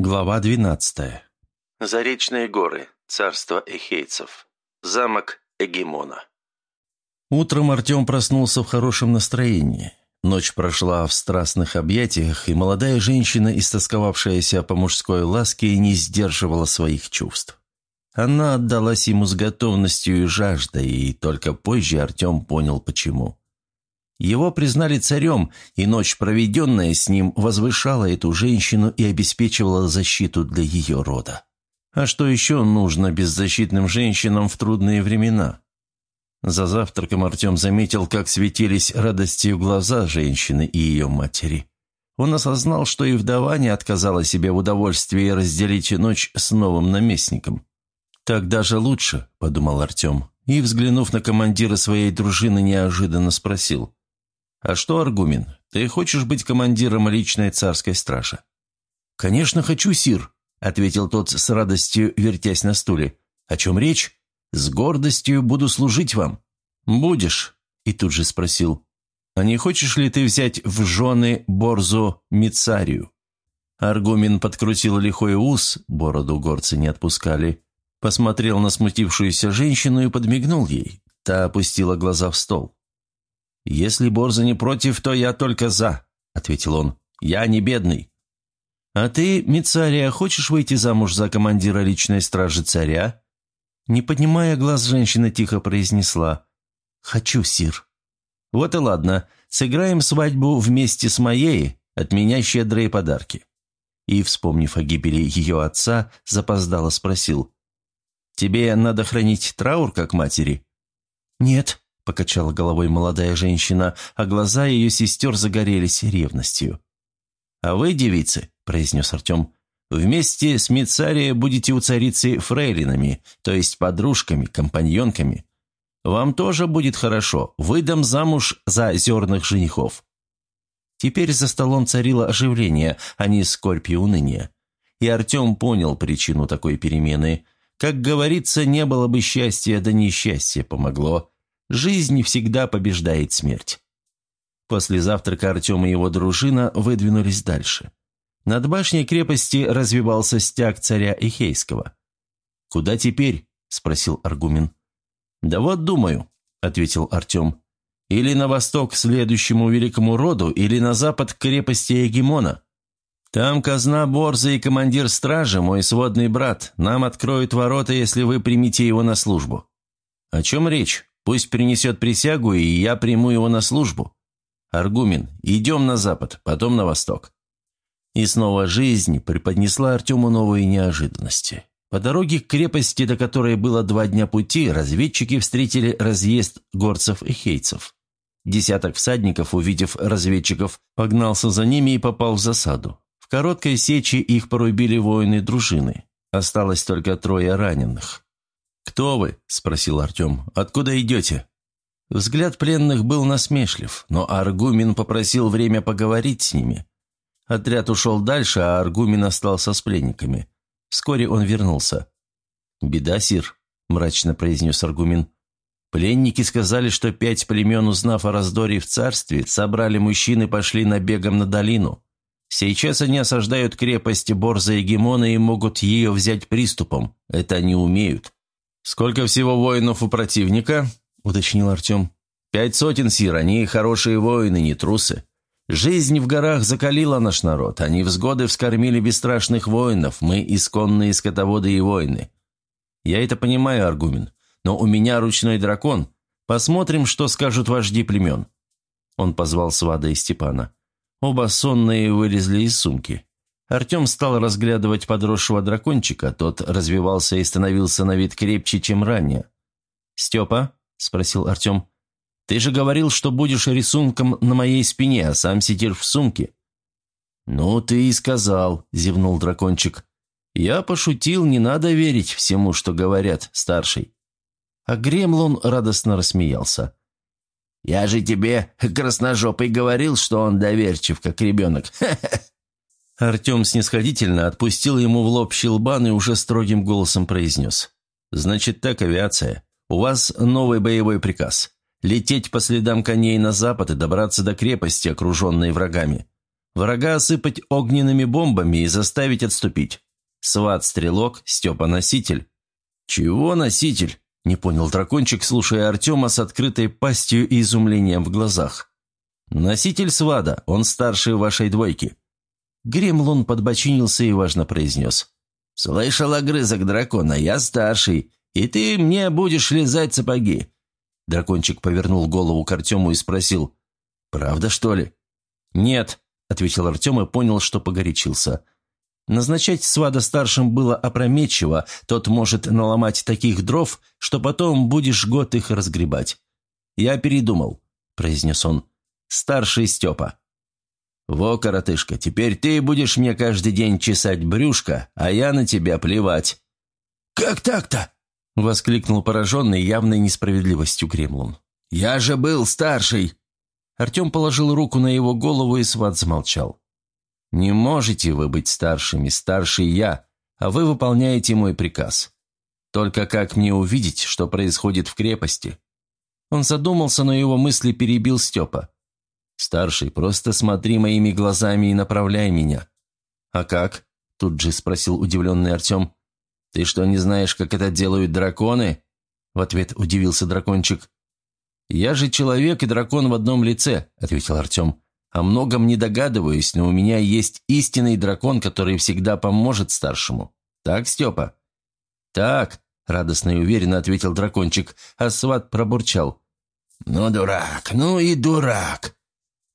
Глава 12. Заречные горы. Царство эхейцев. Замок Эгемона. Утром Артем проснулся в хорошем настроении. Ночь прошла в страстных объятиях, и молодая женщина, истосковавшаяся по мужской ласке, не сдерживала своих чувств. Она отдалась ему с готовностью и жаждой, и только позже Артем понял, почему. Его признали царем, и ночь, проведенная с ним, возвышала эту женщину и обеспечивала защиту для ее рода. А что еще нужно беззащитным женщинам в трудные времена? За завтраком Артем заметил, как светились радостью глаза женщины и ее матери. Он осознал, что и вдова не отказала себе в удовольствии разделить ночь с новым наместником. «Так даже лучше», — подумал Артем, и, взглянув на командира своей дружины, неожиданно спросил. «А что, Аргумин, ты хочешь быть командиром личной царской стражи?» «Конечно хочу, сир», — ответил тот с радостью, вертясь на стуле. «О чем речь? С гордостью буду служить вам». «Будешь?» — и тут же спросил. «А не хочешь ли ты взять в жены Борзу Мицарию?» Аргумин подкрутил лихой ус, бороду горцы не отпускали, посмотрел на смутившуюся женщину и подмигнул ей. Та опустила глаза в стол. «Если Борза не против, то я только за», — ответил он. «Я не бедный». «А ты, Мицария, хочешь выйти замуж за командира личной стражи царя?» Не поднимая глаз, женщина тихо произнесла. «Хочу, сир». «Вот и ладно. Сыграем свадьбу вместе с моей, от меня щедрые подарки». И, вспомнив о гибели ее отца, запоздало спросил. «Тебе надо хранить траур, как матери?» «Нет», покачала головой молодая женщина, а глаза ее сестер загорелись ревностью. «А вы, девицы», — произнес Артем, — «вместе с Мицарией будете у царицы фрейлинами, то есть подружками, компаньонками. Вам тоже будет хорошо, выдам замуж за озерных женихов». Теперь за столом царило оживление, а не скорбь и уныние. И Артем понял причину такой перемены. Как говорится, не было бы счастья, да несчастье помогло. Жизнь всегда побеждает смерть. После завтрака Артем и его дружина выдвинулись дальше. Над башней крепости развивался стяг царя Ихейского. «Куда теперь?» – спросил Аргумен. «Да вот думаю», – ответил Артем. «Или на восток к следующему великому роду, или на запад к крепости Егемона. Там казна Борза и командир стражи, мой сводный брат. Нам откроют ворота, если вы примете его на службу». «О чем речь?» Пусть принесет присягу, и я приму его на службу. Аргумен, идем на запад, потом на восток». И снова жизнь преподнесла Артему новые неожиданности. По дороге к крепости, до которой было два дня пути, разведчики встретили разъезд горцев и хейцев. Десяток всадников, увидев разведчиков, погнался за ними и попал в засаду. В короткой сечи их порубили воины дружины. Осталось только трое раненых. «Кто вы?» – спросил Артем. «Откуда идете?» Взгляд пленных был насмешлив, но Аргумин попросил время поговорить с ними. Отряд ушел дальше, а Аргумин остался с пленниками. Вскоре он вернулся. «Беда, Сир», – мрачно произнес Аргумин. «Пленники сказали, что пять племен, узнав о раздоре в царстве, собрали мужчин и пошли набегом на долину. Сейчас они осаждают крепость Борза и Гемона и могут ее взять приступом. Это они умеют. «Сколько всего воинов у противника?» – уточнил Артем. «Пять сотен, Сир, они хорошие воины, не трусы. Жизнь в горах закалила наш народ, они взгоды вскормили бесстрашных воинов, мы исконные скотоводы и воины. Я это понимаю, Аргумен, но у меня ручной дракон. Посмотрим, что скажут вожди племен». Он позвал Свада и Степана. Оба сонные вылезли из сумки. Артем стал разглядывать подросшего дракончика, тот развивался и становился на вид крепче, чем ранее. «Степа?» – спросил Артем. «Ты же говорил, что будешь рисунком на моей спине, а сам сидишь в сумке». «Ну, ты и сказал», – зевнул дракончик. «Я пошутил, не надо верить всему, что говорят, старший». А Гремлон радостно рассмеялся. «Я же тебе, красножопый, говорил, что он доверчив, как ребенок. Ха-ха!» Артем снисходительно отпустил ему в лоб щелбан и уже строгим голосом произнес. «Значит так, авиация. У вас новый боевой приказ. Лететь по следам коней на запад и добраться до крепости, окруженной врагами. Врага осыпать огненными бомбами и заставить отступить. Сват-стрелок, Степа-носитель». «Чего носитель?» – не понял дракончик, слушая Артема с открытой пастью и изумлением в глазах. «Носитель свада, он старший вашей двойки». Гремлун подбочинился и важно произнес. «Слышал огрызок дракона, я старший, и ты мне будешь лизать сапоги». Дракончик повернул голову к Артему и спросил. «Правда, что ли?» «Нет», — ответил Артем и понял, что погорячился. Назначать свада старшим было опрометчиво, тот может наломать таких дров, что потом будешь год их разгребать. «Я передумал», — произнес он. «Старший Степа». «Во, коротышка, теперь ты будешь мне каждый день чесать брюшко, а я на тебя плевать». «Как так-то?» — воскликнул пораженный явной несправедливостью Кремлун. «Я же был старший!» Артем положил руку на его голову, и сват замолчал. «Не можете вы быть старшими, старший я, а вы выполняете мой приказ. Только как мне увидеть, что происходит в крепости?» Он задумался, но его мысли перебил Степа. «Старший, просто смотри моими глазами и направляй меня». «А как?» – тут же спросил удивленный Артем. «Ты что, не знаешь, как это делают драконы?» В ответ удивился дракончик. «Я же человек и дракон в одном лице», – ответил Артем. О многом не догадываюсь, но у меня есть истинный дракон, который всегда поможет старшему. Так, Степа?» «Так», — радостно и уверенно ответил дракончик, а сват пробурчал. «Ну, дурак, ну и дурак!»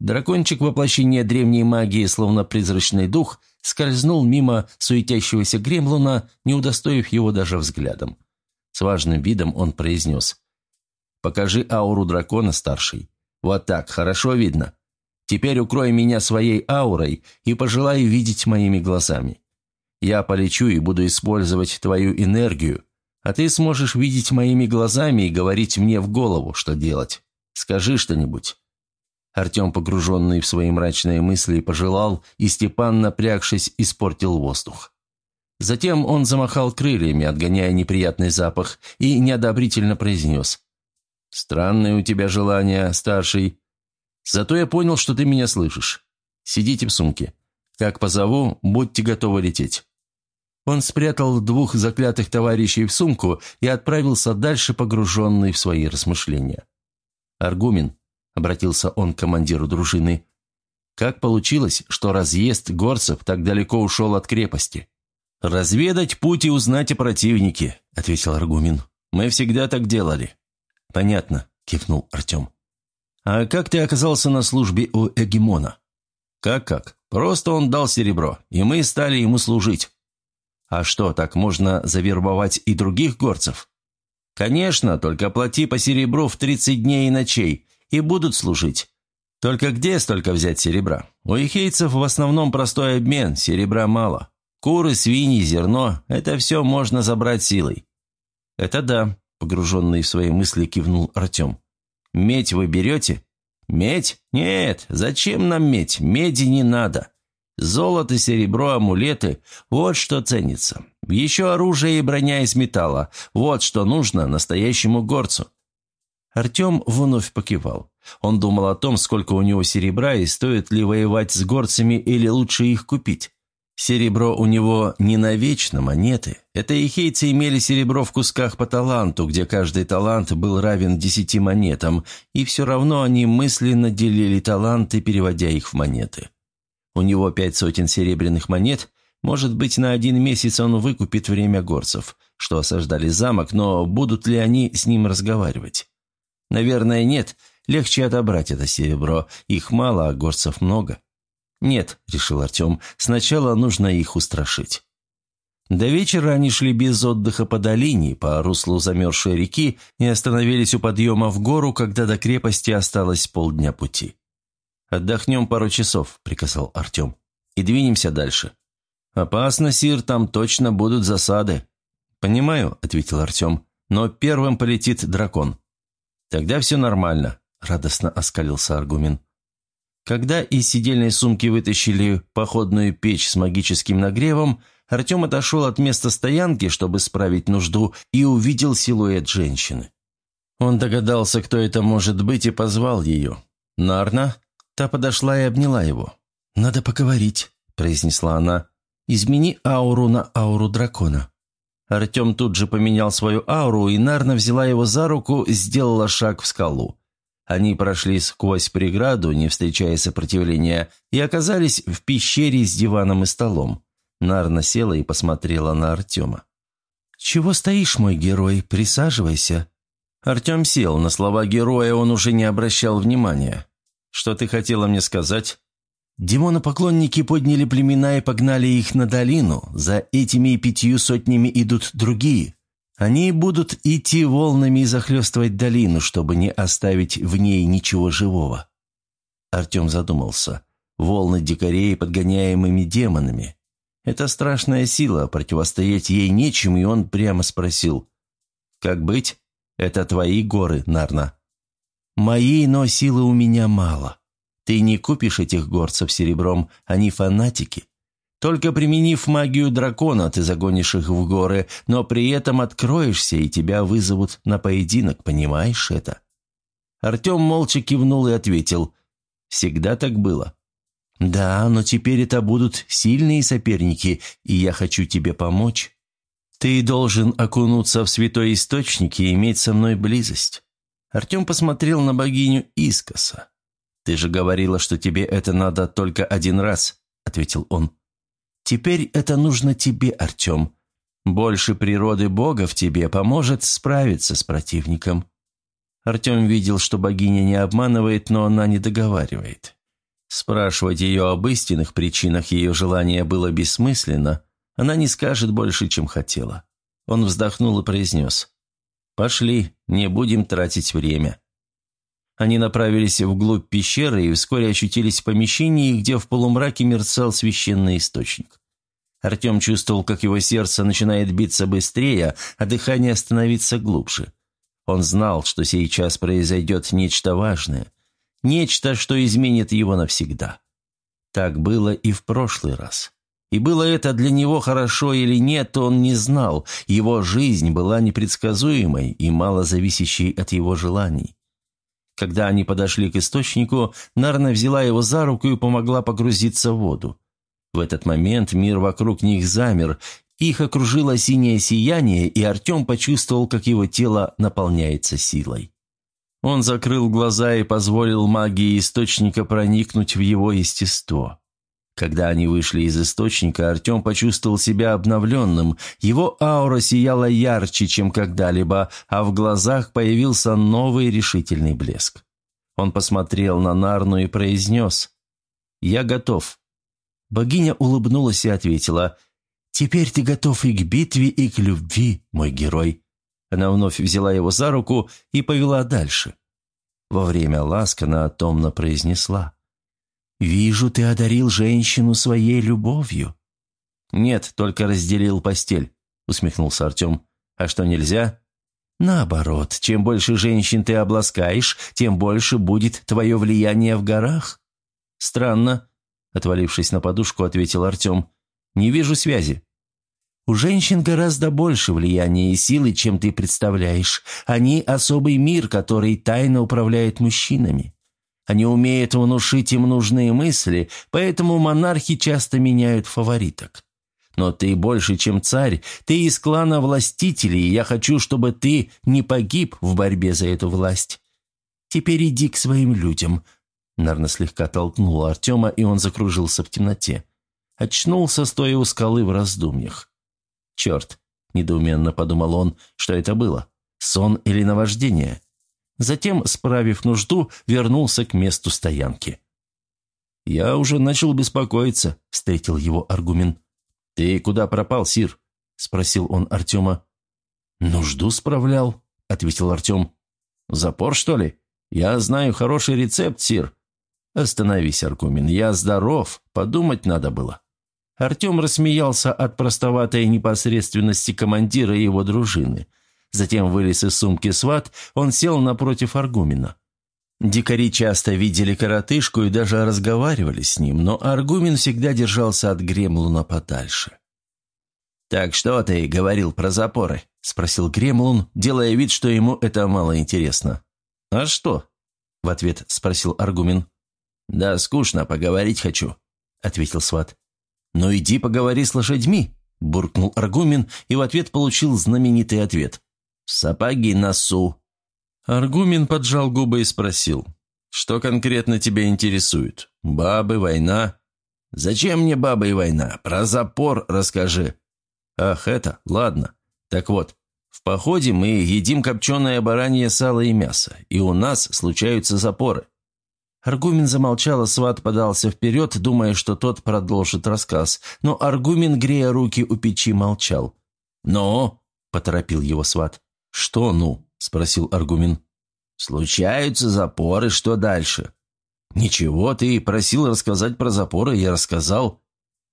Дракончик воплощение древней магии, словно призрачный дух, скользнул мимо суетящегося гремлуна, не удостоив его даже взглядом. С важным видом он произнес. «Покажи ауру дракона, старший. Вот так, хорошо видно?» Теперь укрой меня своей аурой и пожелай видеть моими глазами. Я полечу и буду использовать твою энергию, а ты сможешь видеть моими глазами и говорить мне в голову, что делать. Скажи что-нибудь». Артем, погруженный в свои мрачные мысли, пожелал, и Степан, напрягшись, испортил воздух. Затем он замахал крыльями, отгоняя неприятный запах, и неодобрительно произнес. «Странное у тебя желание, старший. Зато я понял, что ты меня слышишь. Сидите в сумке. Как позову, будьте готовы лететь». Он спрятал двух заклятых товарищей в сумку и отправился дальше, погруженный в свои размышления. «Аргумен», — обратился он к командиру дружины, — «как получилось, что разъезд горцев так далеко ушел от крепости?» «Разведать путь и узнать о противнике», — ответил Аргумен. «Мы всегда так делали». «Понятно», — кивнул Артем. «А как ты оказался на службе у Эгемона?» «Как-как? Просто он дал серебро, и мы стали ему служить». «А что, так можно завербовать и других горцев?» «Конечно, только плати по серебру в 30 дней и ночей, и будут служить. Только где столько взять серебра? У ихейцев в основном простой обмен, серебра мало. Куры, свиньи, зерно – это все можно забрать силой». «Это да», – погруженный в свои мысли кивнул Артем. Медь вы берете? Медь? Нет, зачем нам медь? Меди не надо. Золото, серебро, амулеты – вот что ценится. Еще оружие и броня из металла – вот что нужно настоящему горцу. Артем вновь покивал. Он думал о том, сколько у него серебра и стоит ли воевать с горцами или лучше их купить. Серебро у него не навечно монеты. Это ихейцы имели серебро в кусках по таланту, где каждый талант был равен десяти монетам, и все равно они мысленно делили таланты, переводя их в монеты. У него пять сотен серебряных монет, может быть, на один месяц он выкупит время горцев, что осаждали замок, но будут ли они с ним разговаривать? Наверное, нет, легче отобрать это серебро, их мало, а горцев много. «Нет», — решил Артем, — «сначала нужно их устрашить». До вечера они шли без отдыха по долине, по руслу замерзшей реки и остановились у подъема в гору, когда до крепости осталось полдня пути. «Отдохнем пару часов», — приказал Артем, — «и двинемся дальше». «Опасно, Сир, там точно будут засады». «Понимаю», — ответил Артем, — «но первым полетит дракон». «Тогда все нормально», — радостно оскалился Аргумен. Когда из сидельной сумки вытащили походную печь с магическим нагревом, Артем отошел от места стоянки, чтобы справить нужду, и увидел силуэт женщины. Он догадался, кто это может быть, и позвал ее. «Нарна?» Та подошла и обняла его. «Надо поговорить», – произнесла она. «Измени ауру на ауру дракона». Артем тут же поменял свою ауру, и Нарна взяла его за руку, сделала шаг в скалу. Они прошли сквозь преграду, не встречая сопротивления, и оказались в пещере с диваном и столом. Нарна села и посмотрела на Артема. «Чего стоишь, мой герой? Присаживайся». Артем сел, на слова героя он уже не обращал внимания. «Что ты хотела мне сказать?» Демонопоклонники подняли племена и погнали их на долину. За этими пятью сотнями идут другие. Они будут идти волнами и захлестывать долину, чтобы не оставить в ней ничего живого. Артем задумался. Волны дикарей, подгоняемыми демонами. Это страшная сила, противостоять ей нечем, и он прямо спросил. «Как быть? Это твои горы, Нарна». «Мои, но силы у меня мало. Ты не купишь этих горцев серебром, они фанатики. Только применив магию дракона, ты загонишь их в горы, но при этом откроешься, и тебя вызовут на поединок, понимаешь это?» Артем молча кивнул и ответил. «Всегда так было». «Да, но теперь это будут сильные соперники, и я хочу тебе помочь. Ты должен окунуться в святой источник и иметь со мной близость». Артем посмотрел на богиню искоса. «Ты же говорила, что тебе это надо только один раз», — ответил он. Теперь это нужно тебе, Артем. Больше природы Бога в тебе поможет справиться с противником». Артем видел, что богиня не обманывает, но она не договаривает. Спрашивать ее об истинных причинах ее желания было бессмысленно. Она не скажет больше, чем хотела. Он вздохнул и произнес. «Пошли, не будем тратить время». Они направились вглубь пещеры и вскоре очутились в помещении, где в полумраке мерцал священный источник. Артем чувствовал, как его сердце начинает биться быстрее, а дыхание становиться глубже. Он знал, что сейчас произойдет нечто важное, нечто, что изменит его навсегда. Так было и в прошлый раз. И было это для него хорошо или нет, он не знал. Его жизнь была непредсказуемой и мало зависящей от его желаний. Когда они подошли к источнику, Нарна взяла его за руку и помогла погрузиться в воду. В этот момент мир вокруг них замер, их окружило синее сияние, и Артем почувствовал, как его тело наполняется силой. Он закрыл глаза и позволил магии источника проникнуть в его естество. Когда они вышли из источника, Артем почувствовал себя обновленным. Его аура сияла ярче, чем когда-либо, а в глазах появился новый решительный блеск. Он посмотрел на Нарну и произнес «Я готов». Богиня улыбнулась и ответила «Теперь ты готов и к битве, и к любви, мой герой». Она вновь взяла его за руку и повела дальше. Во время ласк она томно произнесла «Вижу, ты одарил женщину своей любовью». «Нет, только разделил постель», — усмехнулся Артем. «А что, нельзя?» «Наоборот, чем больше женщин ты обласкаешь, тем больше будет твое влияние в горах». «Странно», — отвалившись на подушку, ответил Артем. «Не вижу связи». «У женщин гораздо больше влияния и силы, чем ты представляешь. Они – особый мир, который тайно управляет мужчинами. Они умеют внушить им нужные мысли, поэтому монархи часто меняют фавориток. Но ты больше, чем царь, ты из клана властителей, и я хочу, чтобы ты не погиб в борьбе за эту власть. Теперь иди к своим людям». Нарна слегка толкнула Артема, и он закружился в темноте. Очнулся, стоя у скалы в раздумьях. «Черт!» – недоуменно подумал он, что это было. Сон или наваждение? Затем, справив нужду, вернулся к месту стоянки. «Я уже начал беспокоиться», — встретил его аргумент. «Ты куда пропал, Сир?» — спросил он Артема. «Нужду справлял», — ответил Артем. «Запор, что ли? Я знаю хороший рецепт, Сир». «Остановись, Аргумен, я здоров, подумать надо было». Артем рассмеялся от простоватой непосредственности командира и его дружины — Затем вылез из сумки сват, он сел напротив Аргумина. Дикари часто видели коротышку и даже разговаривали с ним, но Аргумин всегда держался от Гремлуна подальше. «Так что ты говорил про запоры?» – спросил Гремлун, делая вид, что ему это мало интересно. «А что?» – в ответ спросил Аргумин. «Да скучно, поговорить хочу». ответил сват. «Ну иди поговори с лошадьми», – буркнул Аргумин и в ответ получил знаменитый ответ. «Сапоги носу». Аргумин поджал губы и спросил. «Что конкретно тебя интересует? Бабы, война?» «Зачем мне бабы и война? Про запор расскажи». «Ах, это, ладно. Так вот, в походе мы едим копченое баранье сало и мясо, и у нас случаются запоры». Аргумин замолчал, а сват подался вперед, думая, что тот продолжит рассказ. Но Аргумин, грея руки у печи, молчал. «Ну?» – поторопил его сват. «Что «ну?» – спросил Аргумин. «Случаются запоры, что дальше?» «Ничего, ты просил рассказать про запоры, я рассказал».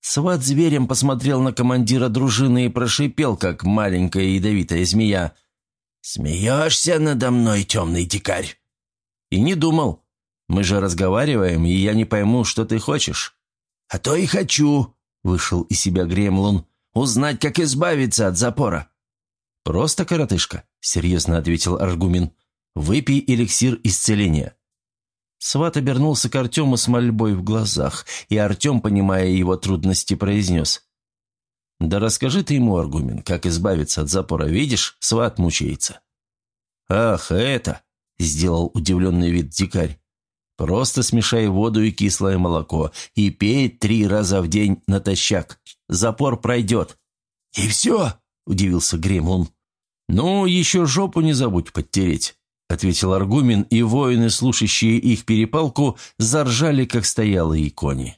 Сват зверем посмотрел на командира дружины и прошипел, как маленькая ядовитая змея. «Смеешься надо мной, темный дикарь?» «И не думал. Мы же разговариваем, и я не пойму, что ты хочешь». «А то и хочу», — вышел из себя Гремлун, — «узнать, как избавиться от запора». «Просто коротышка», — серьезно ответил Аргумин. «Выпей эликсир исцеления». Сват обернулся к Артему с мольбой в глазах, и Артем, понимая его трудности, произнес. «Да расскажи ты ему, Аргумен, как избавиться от запора. Видишь, сват мучается». «Ах, это!» – сделал удивленный вид дикарь. «Просто смешай воду и кислое молоко и пей три раза в день натощак. Запор пройдет». «И все?» – удивился Гремлун. «Ну, еще жопу не забудь подтереть» ответил Аргумен, и воины, слушающие их перепалку, заржали, как стоялые кони.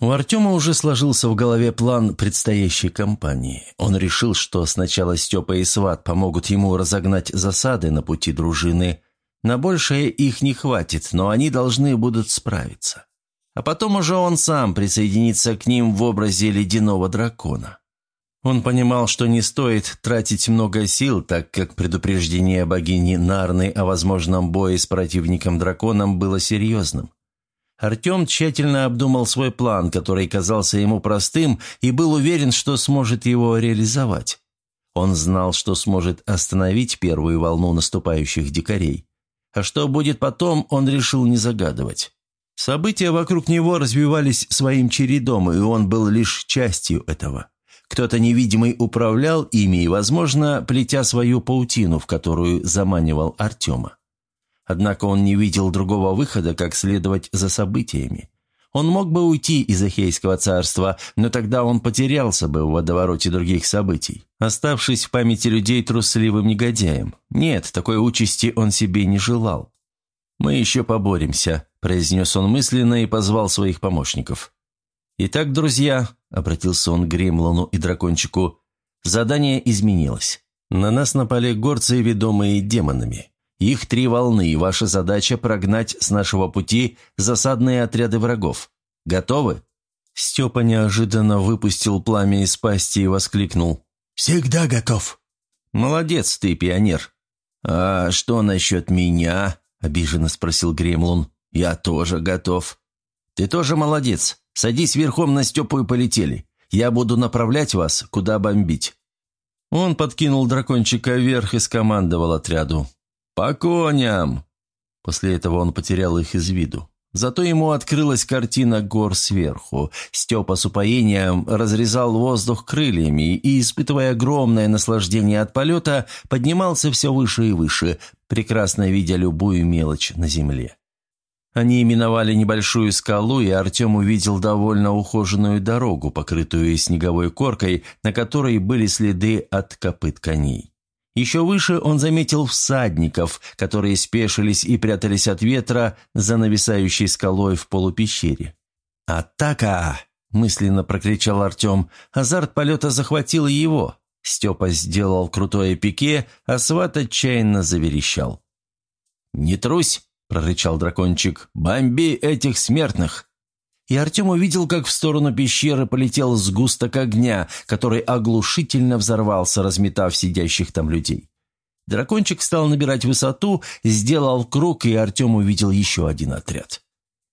У Артема уже сложился в голове план предстоящей кампании. Он решил, что сначала Степа и Сват помогут ему разогнать засады на пути дружины. На большее их не хватит, но они должны будут справиться. А потом уже он сам присоединится к ним в образе ледяного дракона. Он понимал, что не стоит тратить много сил, так как предупреждение богини Нарны о возможном бое с противником-драконом было серьезным. Артем тщательно обдумал свой план, который казался ему простым, и был уверен, что сможет его реализовать. Он знал, что сможет остановить первую волну наступающих дикарей. А что будет потом, он решил не загадывать. События вокруг него развивались своим чередом, и он был лишь частью этого. Кто-то невидимый управлял ими и, возможно, плетя свою паутину, в которую заманивал Артема. Однако он не видел другого выхода, как следовать за событиями. Он мог бы уйти из Ахейского царства, но тогда он потерялся бы в водовороте других событий, оставшись в памяти людей трусливым негодяем. Нет, такой участи он себе не желал. «Мы еще поборемся», – произнес он мысленно и позвал своих помощников. «Итак, друзья», — обратился он к Гремлону и Дракончику, — «задание изменилось. На нас напали горцы, ведомые демонами. Их три волны, и ваша задача — прогнать с нашего пути засадные отряды врагов. Готовы?» Степа неожиданно выпустил пламя из пасти и воскликнул. «Всегда готов». «Молодец ты, пионер». «А что насчет меня?» – обиженно спросил Гремлун. «Я тоже готов». «Ты тоже молодец. Садись верхом на Степу и полетели. Я буду направлять вас, куда бомбить». Он подкинул дракончика вверх и скомандовал отряду. «По коням!» После этого он потерял их из виду. Зато ему открылась картина гор сверху. Степа с упоением разрезал воздух крыльями и, испытывая огромное наслаждение от полета, поднимался все выше и выше, прекрасно видя любую мелочь на земле. Они именовали небольшую скалу, и Артем увидел довольно ухоженную дорогу, покрытую снеговой коркой, на которой были следы от копыт коней. Еще выше он заметил всадников, которые спешились и прятались от ветра за нависающей скалой в полупещере. «Атака!» – мысленно прокричал Артем. Азарт полета захватил его. Степа сделал крутое пике, а сват отчаянно заверещал. «Не трусь!» – прорычал дракончик. «Бомби этих смертных!» И Артем увидел, как в сторону пещеры полетел сгусток огня, который оглушительно взорвался, разметав сидящих там людей. Дракончик стал набирать высоту, сделал круг, и Артем увидел еще один отряд.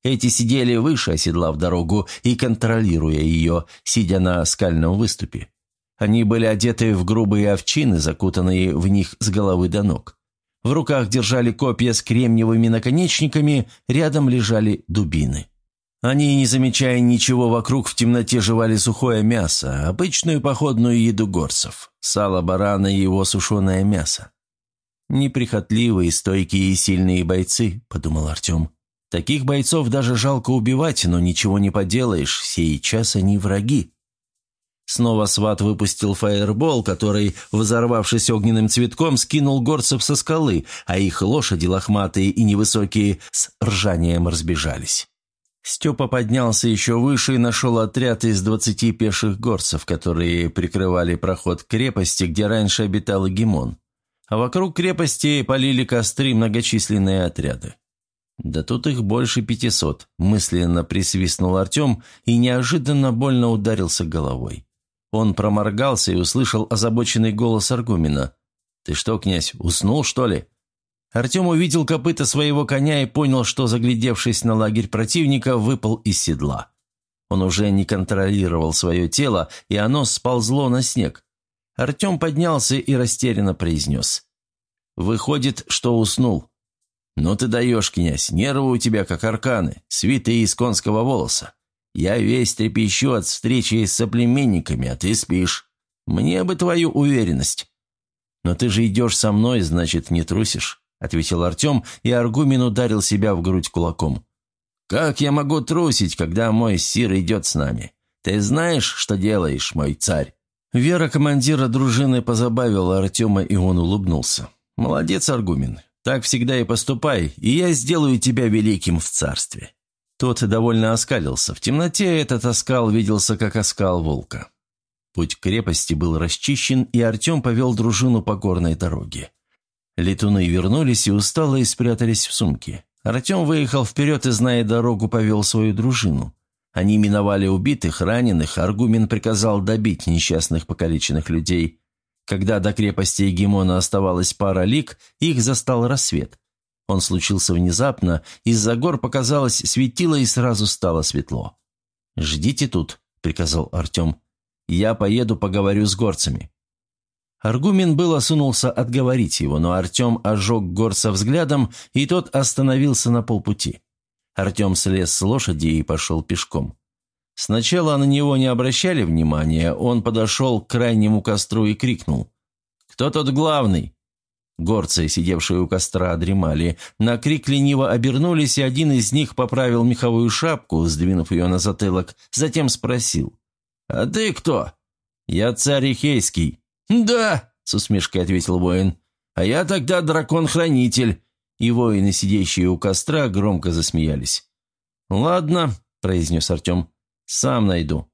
Эти сидели выше, оседлав дорогу и контролируя ее, сидя на скальном выступе. Они были одеты в грубые овчины, закутанные в них с головы до ног. В руках держали копья с кремниевыми наконечниками, рядом лежали дубины. Они, не замечая ничего вокруг, в темноте жевали сухое мясо, обычную походную еду горцев, сало барана и его сушеное мясо. «Неприхотливые, стойкие и сильные бойцы», — подумал Артем. «Таких бойцов даже жалко убивать, но ничего не поделаешь, сей час они враги». Снова сват выпустил фаербол, который, взорвавшись огненным цветком, скинул горцев со скалы, а их лошади, лохматые и невысокие, с ржанием разбежались. Степа поднялся еще выше и нашел отряд из двадцати пеших горцев, которые прикрывали проход к крепости, где раньше обитал Гимон. А вокруг крепости полили костры многочисленные отряды. «Да тут их больше пятисот», – мысленно присвистнул Артем и неожиданно больно ударился головой. Он проморгался и услышал озабоченный голос Аргумина. «Ты что, князь, уснул, что ли?» Артем увидел копыта своего коня и понял, что, заглядевшись на лагерь противника, выпал из седла. Он уже не контролировал свое тело, и оно сползло на снег. Артем поднялся и растерянно произнес. «Выходит, что уснул». «Ну ты даешь, князь, нервы у тебя как арканы, свитые из конского волоса. Я весь трепещу от встречи с соплеменниками, а ты спишь. Мне бы твою уверенность». «Но ты же идешь со мной, значит, не трусишь» ответил Артем, и Аргумин ударил себя в грудь кулаком. «Как я могу трусить, когда мой сир идет с нами? Ты знаешь, что делаешь, мой царь?» Вера командира дружины позабавила Артема, и он улыбнулся. «Молодец, Аргумин. Так всегда и поступай, и я сделаю тебя великим в царстве». Тот довольно оскалился. В темноте этот оскал виделся, как оскал волка. Путь к крепости был расчищен, и Артем повел дружину по горной дороге. Летуны вернулись и усталые спрятались в сумки. Артем выехал вперед и, зная дорогу, повел свою дружину. Они миновали убитых, раненых, Аргумен приказал добить несчастных покалеченных людей. Когда до крепости Егемона оставалась пара лик, их застал рассвет. Он случился внезапно, из-за гор показалось светило и сразу стало светло. «Ждите тут», — приказал Артем. «Я поеду поговорю с горцами». Аргумен было сунулся отговорить его, но Артем ожег горца взглядом, и тот остановился на полпути. Артем слез с лошади и пошел пешком. Сначала на него не обращали внимания, он подошел к крайнему костру и крикнул. «Кто тут главный?» Горцы, сидевшие у костра, дремали. На крик лениво обернулись, и один из них поправил меховую шапку, сдвинув ее на затылок, затем спросил. «А ты кто?» «Я царь Ихейский», «Да», — с усмешкой ответил воин, — «а я тогда дракон-хранитель». И воины, сидящие у костра, громко засмеялись. «Ладно», — произнес Артем, — «сам найду».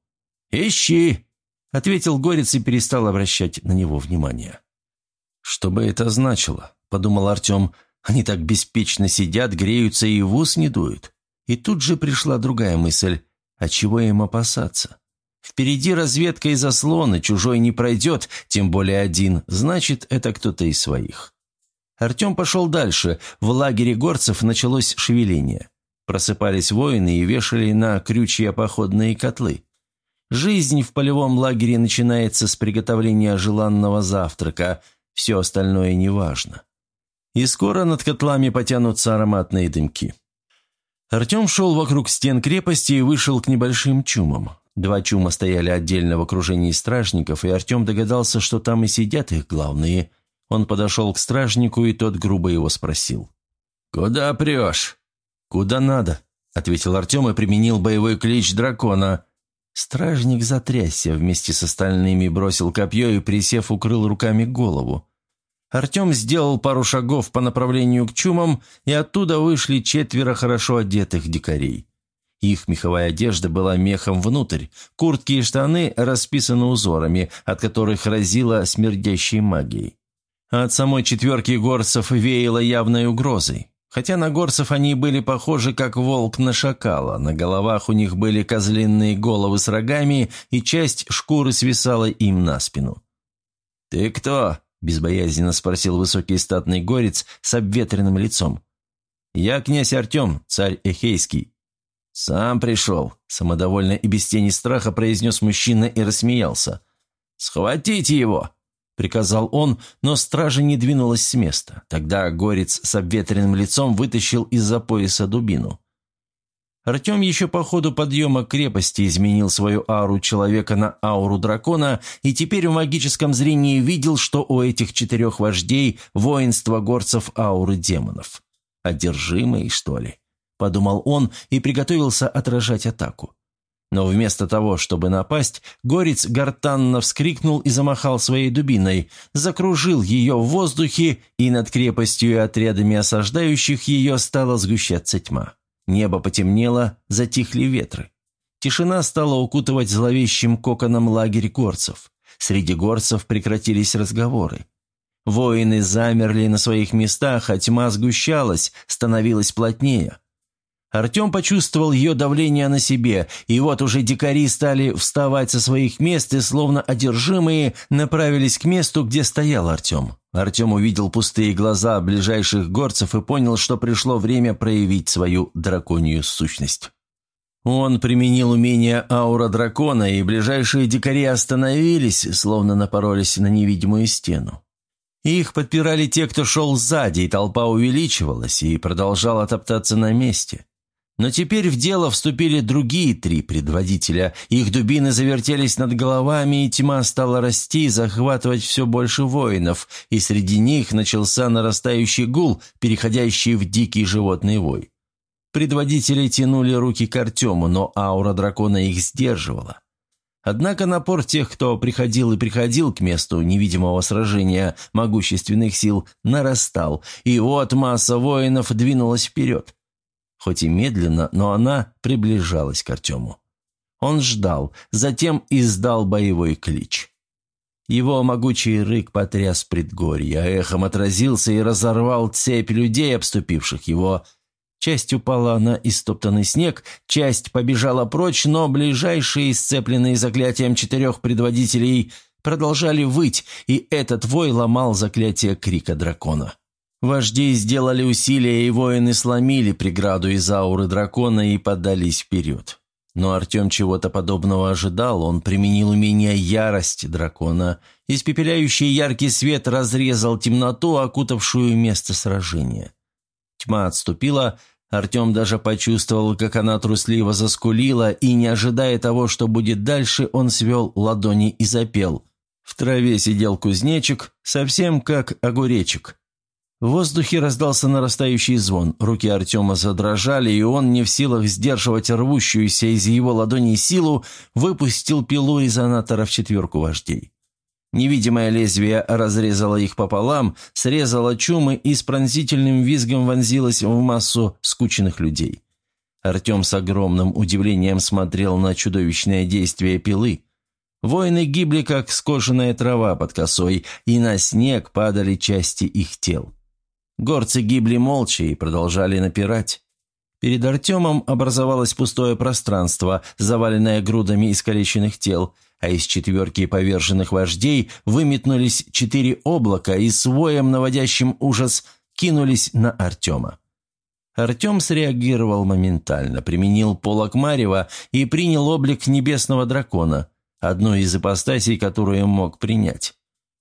«Ищи», — ответил Горец и перестал обращать на него внимание. «Что бы это значило?» — подумал Артем. «Они так беспечно сидят, греются и в ус не дуют». И тут же пришла другая мысль. А чего им опасаться? Впереди разведка и заслоны, чужой не пройдет, тем более один, значит, это кто-то из своих. Артем пошел дальше. В лагере горцев началось шевеление. Просыпались воины и вешали на крючья походные котлы. Жизнь в полевом лагере начинается с приготовления желанного завтрака, все остальное неважно. И скоро над котлами потянутся ароматные дымки. Артем шел вокруг стен крепости и вышел к небольшим чумам. Два чума стояли отдельно в окружении стражников, и Артем догадался, что там и сидят их главные. Он подошел к стражнику, и тот грубо его спросил. «Куда прешь?» «Куда надо», — ответил Артем и применил боевой клич дракона. Стражник затрясся, вместе с остальными бросил копье и, присев, укрыл руками голову. Артем сделал пару шагов по направлению к чумам, и оттуда вышли четверо хорошо одетых дикарей. Их меховая одежда была мехом внутрь, куртки и штаны расписаны узорами, от которых разило смердящей магией. от самой четверки горцев веяло явной угрозой. Хотя на горцев они были похожи, как волк на шакала, на головах у них были козлиные головы с рогами, и часть шкуры свисала им на спину. «Ты кто?» – безбоязненно спросил высокий статный горец с обветренным лицом. «Я князь Артем, царь Эхейский», «Сам пришел», – самодовольно и без тени страха произнес мужчина и рассмеялся. «Схватите его!» – приказал он, но стража не двинулась с места. Тогда горец с обветренным лицом вытащил из-за пояса дубину. Артем еще по ходу подъема крепости изменил свою ауру человека на ауру дракона и теперь в магическом зрении видел, что у этих четырех вождей воинство горцев ауры демонов. «Одержимые, что ли?» – подумал он и приготовился отражать атаку. Но вместо того, чтобы напасть, горец гортанно вскрикнул и замахал своей дубиной, закружил ее в воздухе, и над крепостью и отрядами осаждающих ее стала сгущаться тьма. Небо потемнело, затихли ветры. Тишина стала укутывать зловещим коконом лагерь горцев. Среди горцев прекратились разговоры. Воины замерли на своих местах, а тьма сгущалась, становилась плотнее. Артем почувствовал ее давление на себе, и вот уже дикари стали вставать со своих мест и, словно одержимые, направились к месту, где стоял Артем. Артем увидел пустые глаза ближайших горцев и понял, что пришло время проявить свою драконью сущность. Он применил умение аура дракона, и ближайшие дикари остановились, словно напоролись на невидимую стену. Их подпирали те, кто шел сзади, и толпа увеличивалась и продолжала топтаться на месте. Но теперь в дело вступили другие три предводителя. Их дубины завертелись над головами, и тьма стала расти захватывать все больше воинов, и среди них начался нарастающий гул, переходящий в дикий животный вой. Предводители тянули руки к Артему, но аура дракона их сдерживала. Однако напор тех, кто приходил и приходил к месту невидимого сражения могущественных сил, нарастал, и вот масса воинов двинулась вперед. Хоть и медленно, но она приближалась к Артему. Он ждал, затем издал боевой клич. Его могучий рык потряс предгорье, а эхом отразился и разорвал цепь людей, обступивших его. Часть упала на истоптанный снег, часть побежала прочь, но ближайшие, сцепленные заклятием четырех предводителей, продолжали выть, и этот вой ломал заклятие крика дракона. Вожди сделали усилия, и воины сломили преграду из ауры дракона и подались вперед. Но Артем чего-то подобного ожидал, он применил умение ярость дракона. Испепеляющий яркий свет разрезал темноту, окутавшую место сражения. Тьма отступила, Артем даже почувствовал, как она трусливо заскулила, и, не ожидая того, что будет дальше, он свел ладони и запел. В траве сидел кузнечик, совсем как огуречек. В воздухе раздался нарастающий звон, руки Артема задрожали, и он, не в силах сдерживать рвущуюся из его ладоней силу, выпустил пилу резонатора в четверку вождей. Невидимое лезвие разрезало их пополам, срезало чумы и с пронзительным визгом вонзилось в массу скученных людей. Артем с огромным удивлением смотрел на чудовищное действие пилы. Воины гибли, как скошенная трава под косой, и на снег падали части их тел. Горцы гибли молча и продолжали напирать. Перед Артемом образовалось пустое пространство, заваленное грудами искалеченных тел, а из четверки поверженных вождей выметнулись четыре облака и с воем, наводящим ужас, кинулись на Артема. Артем среагировал моментально, применил полок Марева и принял облик небесного дракона, одну из ипостасей, которую мог принять.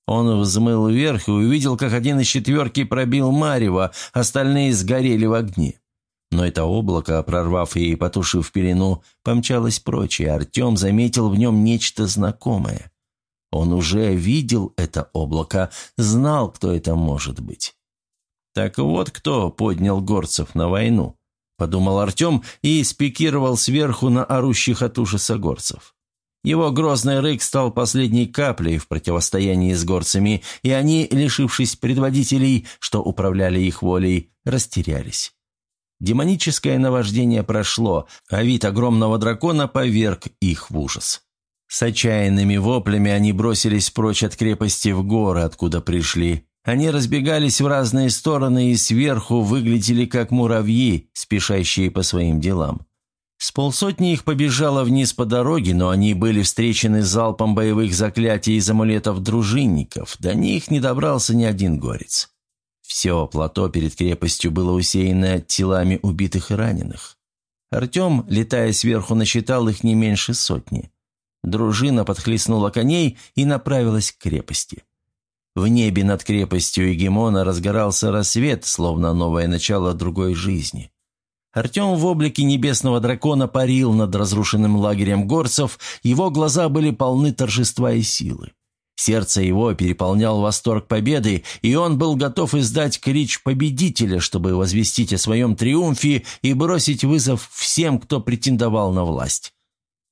Он взмыл вверх и увидел, как один из четверки пробил Марева, остальные сгорели в огне. Но это облако, прорвав и потушив пелену, помчалось прочь, и Артем заметил в нем нечто знакомое. Он уже видел это облако, знал, кто это может быть. «Так вот кто поднял горцев на войну», — подумал Артем и спикировал сверху на орущих от ужаса горцев. Его грозный рык стал последней каплей в противостоянии с горцами, и они, лишившись предводителей, что управляли их волей, растерялись. Демоническое наваждение прошло, а вид огромного дракона поверг их в ужас. С отчаянными воплями они бросились прочь от крепости в горы, откуда пришли. Они разбегались в разные стороны и сверху выглядели как муравьи, спешащие по своим делам. С полсотни их побежало вниз по дороге, но они были встречены залпом боевых заклятий из амулетов дружинников. До них не добрался ни один горец. Все плато перед крепостью было усеяно телами убитых и раненых. Артем, летая сверху, насчитал их не меньше сотни. Дружина подхлестнула коней и направилась к крепости. В небе над крепостью Егемона разгорался рассвет, словно новое начало другой жизни. Артем в облике небесного дракона парил над разрушенным лагерем горцев, его глаза были полны торжества и силы. Сердце его переполнял восторг победы, и он был готов издать крич победителя, чтобы возвестить о своем триумфе и бросить вызов всем, кто претендовал на власть.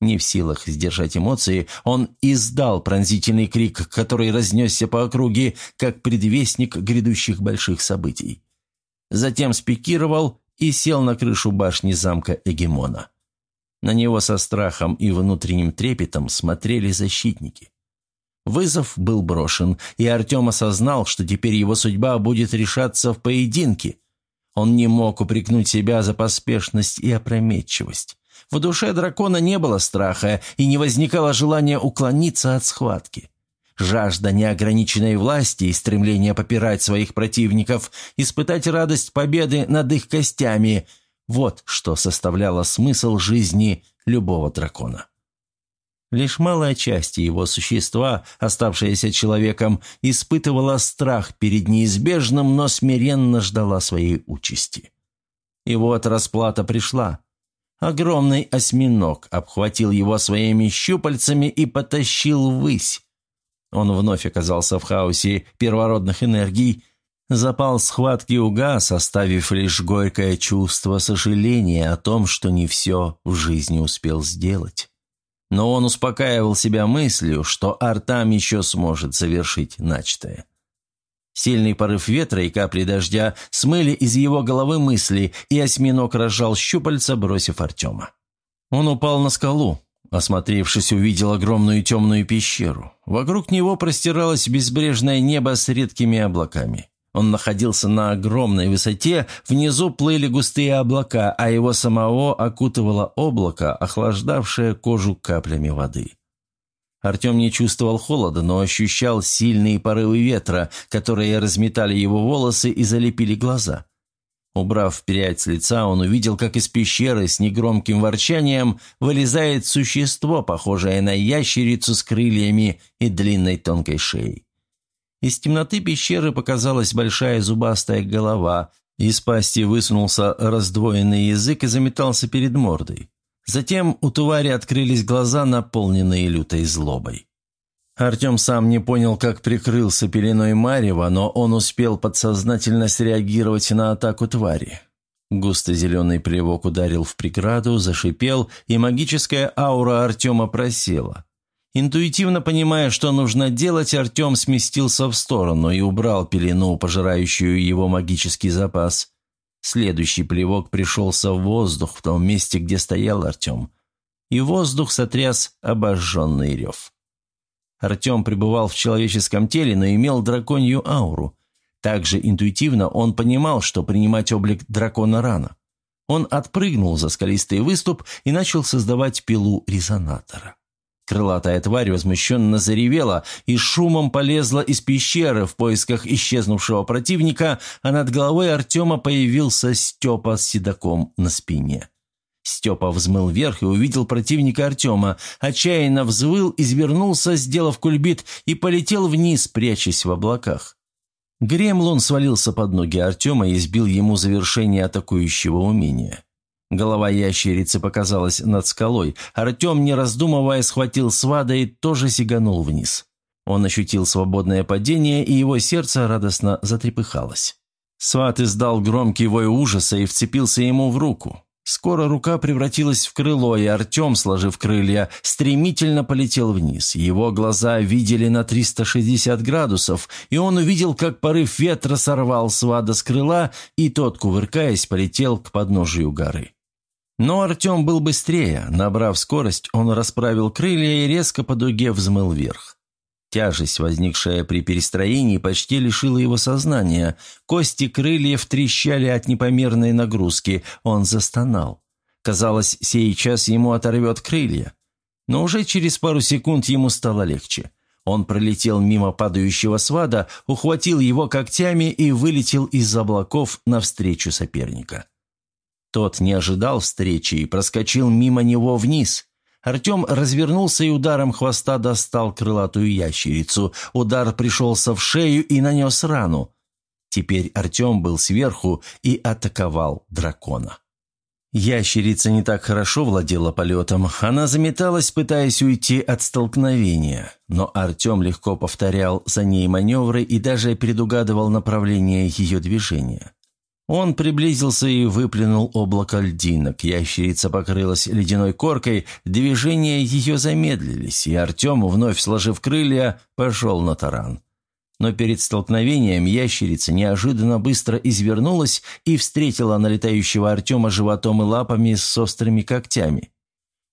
Не в силах сдержать эмоции, он издал пронзительный крик, который разнесся по округе, как предвестник грядущих больших событий. Затем спикировал и сел на крышу башни замка Эгемона. На него со страхом и внутренним трепетом смотрели защитники. Вызов был брошен, и Артем осознал, что теперь его судьба будет решаться в поединке. Он не мог упрекнуть себя за поспешность и опрометчивость. В душе дракона не было страха и не возникало желания уклониться от схватки. Жажда неограниченной власти и стремление попирать своих противников, испытать радость победы над их костями – вот что составляло смысл жизни любого дракона. Лишь малая часть его существа, оставшаяся человеком, испытывала страх перед неизбежным, но смиренно ждала своей участи. И вот расплата пришла. Огромный осьминог обхватил его своими щупальцами и потащил ввысь. Он вновь оказался в хаосе первородных энергий. Запал схватки угас, оставив лишь горькое чувство сожаления о том, что не все в жизни успел сделать. Но он успокаивал себя мыслью, что Артам еще сможет завершить начатое. Сильный порыв ветра и капли дождя смыли из его головы мысли, и осьминог разжал щупальца, бросив Артема. Он упал на скалу. Осмотревшись, увидел огромную темную пещеру. Вокруг него простиралось безбрежное небо с редкими облаками. Он находился на огромной высоте, внизу плыли густые облака, а его самого окутывало облако, охлаждавшее кожу каплями воды. Артем не чувствовал холода, но ощущал сильные порывы ветра, которые разметали его волосы и залепили глаза. Убрав прядь с лица, он увидел, как из пещеры с негромким ворчанием вылезает существо, похожее на ящерицу с крыльями и длинной тонкой шеей. Из темноты пещеры показалась большая зубастая голова, из пасти высунулся раздвоенный язык и заметался перед мордой. Затем у твари открылись глаза, наполненные лютой злобой. Артем сам не понял, как прикрылся пеленой Марева, но он успел подсознательно среагировать на атаку твари. Густо-зеленый плевок ударил в преграду, зашипел, и магическая аура Артема просела. Интуитивно понимая, что нужно делать, Артем сместился в сторону и убрал пелену, пожирающую его магический запас. Следующий плевок пришелся в воздух в том месте, где стоял Артем. И воздух сотряс обожженный рев. Артем пребывал в человеческом теле, но имел драконью ауру. Также интуитивно он понимал, что принимать облик дракона рано. Он отпрыгнул за скалистый выступ и начал создавать пилу резонатора. Крылатая тварь возмущенно заревела и шумом полезла из пещеры в поисках исчезнувшего противника, а над головой Артема появился Степа с седаком на спине. Степа взмыл вверх и увидел противника Артема, отчаянно взвыл, извернулся, сделав кульбит, и полетел вниз, прячась в облаках. Гремлун свалился под ноги Артема и сбил ему завершение атакующего умения. Голова ящерицы показалась над скалой. Артем, не раздумывая, схватил свада и тоже сиганул вниз. Он ощутил свободное падение, и его сердце радостно затрепыхалось. Сват издал громкий вой ужаса и вцепился ему в руку. Скоро рука превратилась в крыло, и Артем, сложив крылья, стремительно полетел вниз. Его глаза видели на 360 градусов, и он увидел, как порыв ветра сорвал свада с крыла, и тот, кувыркаясь, полетел к подножию горы. Но Артем был быстрее. Набрав скорость, он расправил крылья и резко по дуге взмыл вверх. Тяжесть, возникшая при перестроении, почти лишила его сознания. Кости крыльев трещали от непомерной нагрузки. Он застонал. Казалось, сейчас ему оторвет крылья. Но уже через пару секунд ему стало легче. Он пролетел мимо падающего свада, ухватил его когтями и вылетел из облаков навстречу соперника. Тот не ожидал встречи и проскочил мимо него вниз. Артем развернулся и ударом хвоста достал крылатую ящерицу. Удар пришелся в шею и нанес рану. Теперь Артем был сверху и атаковал дракона. Ящерица не так хорошо владела полетом. Она заметалась, пытаясь уйти от столкновения. Но Артем легко повторял за ней маневры и даже предугадывал направление ее движения. Он приблизился и выплюнул облако льдинок. Ящерица покрылась ледяной коркой, движения ее замедлились, и Артем, вновь сложив крылья, пошел на таран. Но перед столкновением ящерица неожиданно быстро извернулась и встретила налетающего Артема животом и лапами с острыми когтями.